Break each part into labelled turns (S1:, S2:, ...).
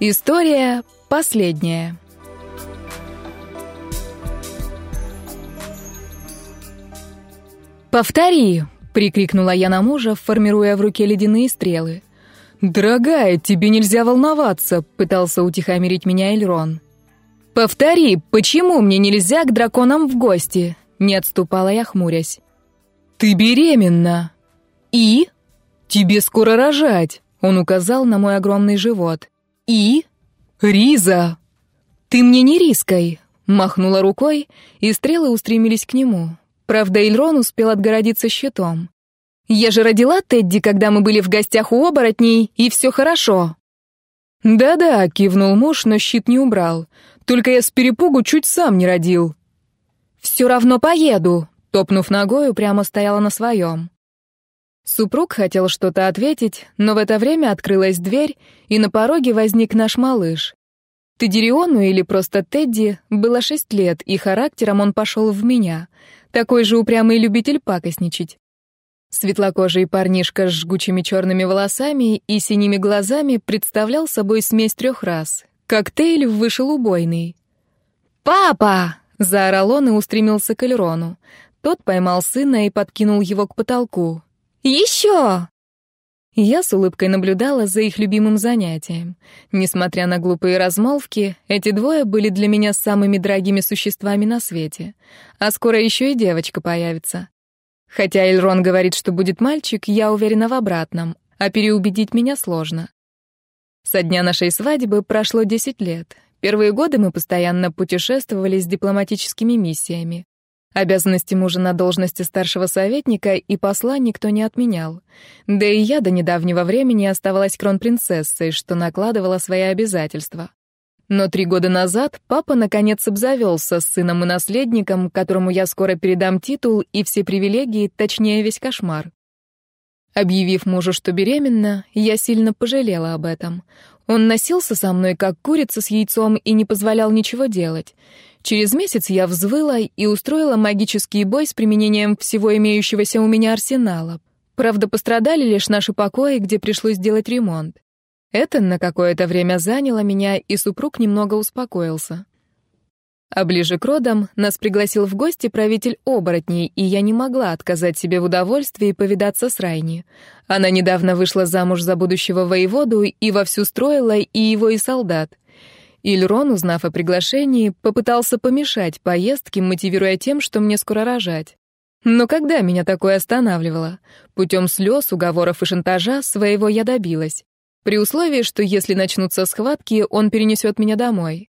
S1: История последняя. «Повтори!» — прикрикнула я на мужа, формируя в руке ледяные стрелы. «Дорогая, тебе нельзя волноваться», — пытался утихомирить меня Эльрон. «Повтори, почему мне нельзя к драконам в гости?» — не отступала я, хмурясь. «Ты беременна!» «И?» «Тебе скоро рожать!» — он указал на мой огромный живот. «И?» «Риза!» «Ты мне не риской!» — махнула рукой, и стрелы устремились к нему. Правда, Ильрон успел отгородиться щитом. «Я же родила Тедди, когда мы были в гостях у оборотней, и все хорошо!» «Да-да», — кивнул муж, но щит не убрал. «Только я с перепугу чуть сам не родил». «Все равно поеду», — топнув ногою, прямо стояла на своем. Супруг хотел что-то ответить, но в это время открылась дверь, и на пороге возник наш малыш. Тедериону или просто Тедди было шесть лет, и характером он пошел в меня. Такой же упрямый любитель пакостничать. Светлокожий парнишка с жгучими черными волосами и синими глазами представлял собой смесь трех рас. Коктейль вышел убойный. «Папа!» — заорал он и устремился к Эльрону. Тот поймал сына и подкинул его к потолку. Еще!» Я с улыбкой наблюдала за их любимым занятием. Несмотря на глупые размолвки, эти двое были для меня самыми дорогими существами на свете. А скоро еще и девочка появится. Хотя Эльрон говорит, что будет мальчик, я уверена в обратном, а переубедить меня сложно. Со дня нашей свадьбы прошло 10 лет. Первые годы мы постоянно путешествовали с дипломатическими миссиями. Обязанности мужа на должности старшего советника и посла никто не отменял. Да и я до недавнего времени оставалась кронпринцессой, что накладывало свои обязательства. Но три года назад папа наконец обзавелся с сыном и наследником, которому я скоро передам титул и все привилегии, точнее весь кошмар. Объявив мужу, что беременна, я сильно пожалела об этом. Он носился со мной, как курица с яйцом, и не позволял ничего делать. Через месяц я взвыла и устроила магический бой с применением всего имеющегося у меня арсенала. Правда, пострадали лишь наши покои, где пришлось делать ремонт. Это на какое-то время заняло меня, и супруг немного успокоился. А ближе к родам нас пригласил в гости правитель оборотней, и я не могла отказать себе в удовольствии повидаться с Райни. Она недавно вышла замуж за будущего воеводу и вовсю строила и его, и солдат. Ильрон, узнав о приглашении, попытался помешать поездке, мотивируя тем, что мне скоро рожать. Но когда меня такое останавливало? Путем слез, уговоров и шантажа своего я добилась. При условии, что если начнутся схватки, он перенесет меня домой.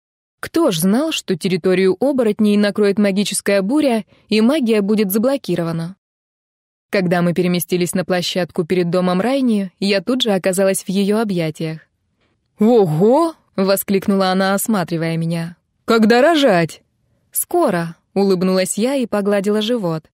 S1: Кто ж знал, что территорию оборотней накроет магическая буря, и магия будет заблокирована? Когда мы переместились на площадку перед домом Райни, я тут же оказалась в ее объятиях. «Ого!» — воскликнула она, осматривая меня. «Когда рожать?» «Скоро», — улыбнулась я и погладила живот.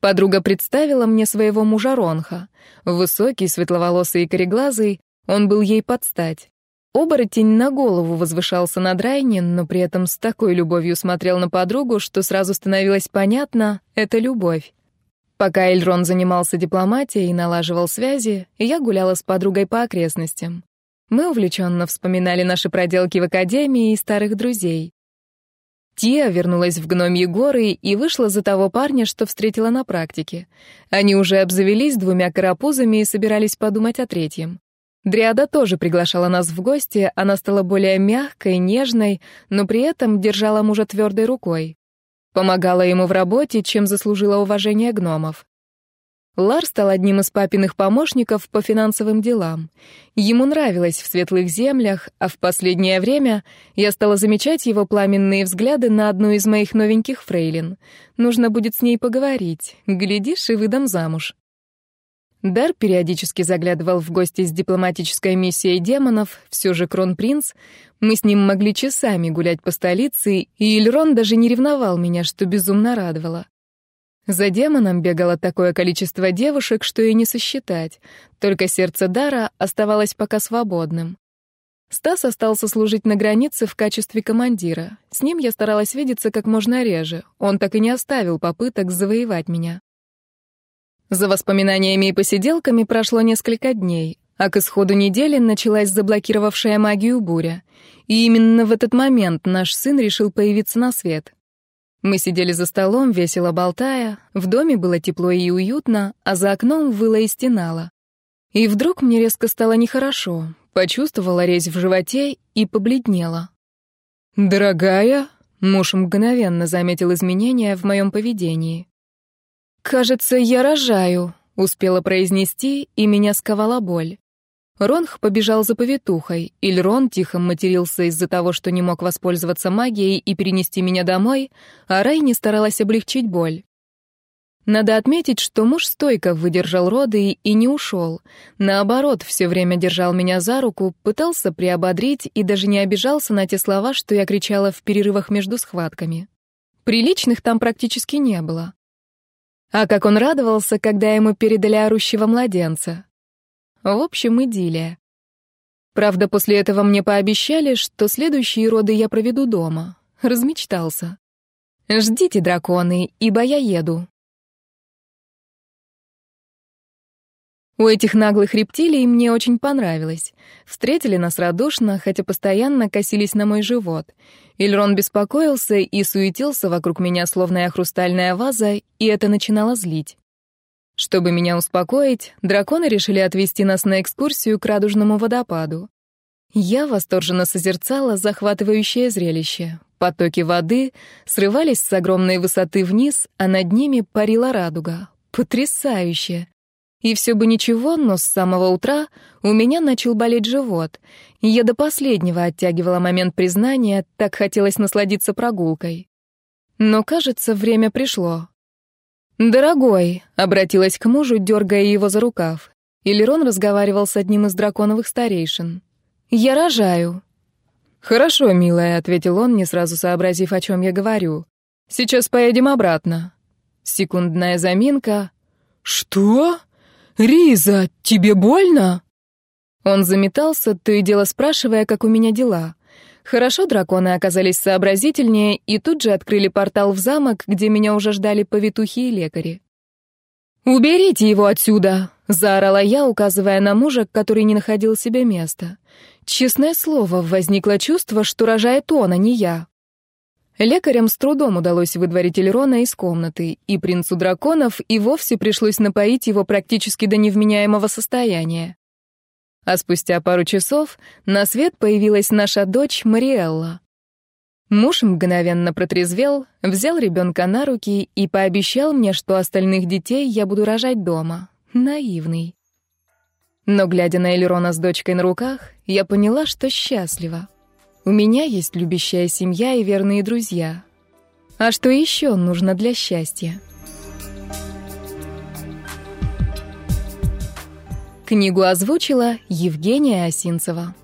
S1: Подруга представила мне своего мужа Ронха. Высокий, светловолосый и кореглазый, он был ей под стать. Оборотень на голову возвышался над Райни, но при этом с такой любовью смотрел на подругу, что сразу становилось понятно — это любовь. Пока Эльрон занимался дипломатией и налаживал связи, я гуляла с подругой по окрестностям. Мы увлеченно вспоминали наши проделки в академии и старых друзей. Тия вернулась в гномьи горы и вышла за того парня, что встретила на практике. Они уже обзавелись двумя карапузами и собирались подумать о третьем. Дриада тоже приглашала нас в гости, она стала более мягкой, нежной, но при этом держала мужа твердой рукой. Помогала ему в работе, чем заслужила уважение гномов. Лар стал одним из папиных помощников по финансовым делам. Ему нравилось в светлых землях, а в последнее время я стала замечать его пламенные взгляды на одну из моих новеньких фрейлин. Нужно будет с ней поговорить. Глядишь, и выдам замуж. Дар периодически заглядывал в гости с дипломатической миссией демонов, все же кронпринц. Мы с ним могли часами гулять по столице, и Ильрон даже не ревновал меня, что безумно радовало. За демоном бегало такое количество девушек, что и не сосчитать. Только сердце Дара оставалось пока свободным. Стас остался служить на границе в качестве командира. С ним я старалась видеться как можно реже. Он так и не оставил попыток завоевать меня. За воспоминаниями и посиделками прошло несколько дней, а к исходу недели началась заблокировавшая магию буря. И именно в этот момент наш сын решил появиться на свет. Мы сидели за столом, весело болтая, в доме было тепло и уютно, а за окном выло и стенало. И вдруг мне резко стало нехорошо, почувствовала резь в животе и побледнела. «Дорогая», — муж мгновенно заметил изменения в моем поведении. «Кажется, я рожаю», — успела произнести, и меня сковала боль. Ронх побежал за повитухой, Ильрон тихо матерился из-за того, что не мог воспользоваться магией и перенести меня домой, а Райни старалась облегчить боль. Надо отметить, что муж стойко выдержал роды и не ушел. Наоборот, все время держал меня за руку, пытался приободрить и даже не обижался на те слова, что я кричала в перерывах между схватками. Приличных там практически не было. А как он радовался, когда ему передали орущего младенца. В общем, идиллия. Правда, после этого мне пообещали, что следующие роды я проведу дома. Размечтался. Ждите, драконы, ибо я еду. У этих наглых рептилий мне очень понравилось. Встретили нас радушно, хотя постоянно косились на мой живот. Ильрон беспокоился и суетился вокруг меня, словно я хрустальная ваза, и это начинало злить. Чтобы меня успокоить, драконы решили отвезти нас на экскурсию к радужному водопаду. Я восторженно созерцала захватывающее зрелище. Потоки воды срывались с огромной высоты вниз, а над ними парила радуга. Потрясающе! И все бы ничего, но с самого утра у меня начал болеть живот. Я до последнего оттягивала момент признания, так хотелось насладиться прогулкой. Но, кажется, время пришло. «Дорогой», — обратилась к мужу, дергая его за рукав. Илерон разговаривал с одним из драконовых старейшин. «Я рожаю». «Хорошо, милая», — ответил он, не сразу сообразив, о чем я говорю. «Сейчас поедем обратно». Секундная заминка. «Что? Риза, тебе больно?» Он заметался, то и дело спрашивая, как у меня дела. Хорошо драконы оказались сообразительнее и тут же открыли портал в замок, где меня уже ждали повитухи и лекари. «Уберите его отсюда!» — заорала я, указывая на мужа, который не находил себе места. Честное слово, возникло чувство, что рожает он, а не я. Лекарям с трудом удалось выдворить Эльрона из комнаты, и принцу драконов и вовсе пришлось напоить его практически до невменяемого состояния. А спустя пару часов на свет появилась наша дочь Мариэлла. Муж мгновенно протрезвел, взял ребенка на руки и пообещал мне, что остальных детей я буду рожать дома. Наивный. Но, глядя на Элерона с дочкой на руках, я поняла, что счастлива. У меня есть любящая семья и верные друзья. А что еще нужно для счастья? Книгу озвучила Евгения Осинцева.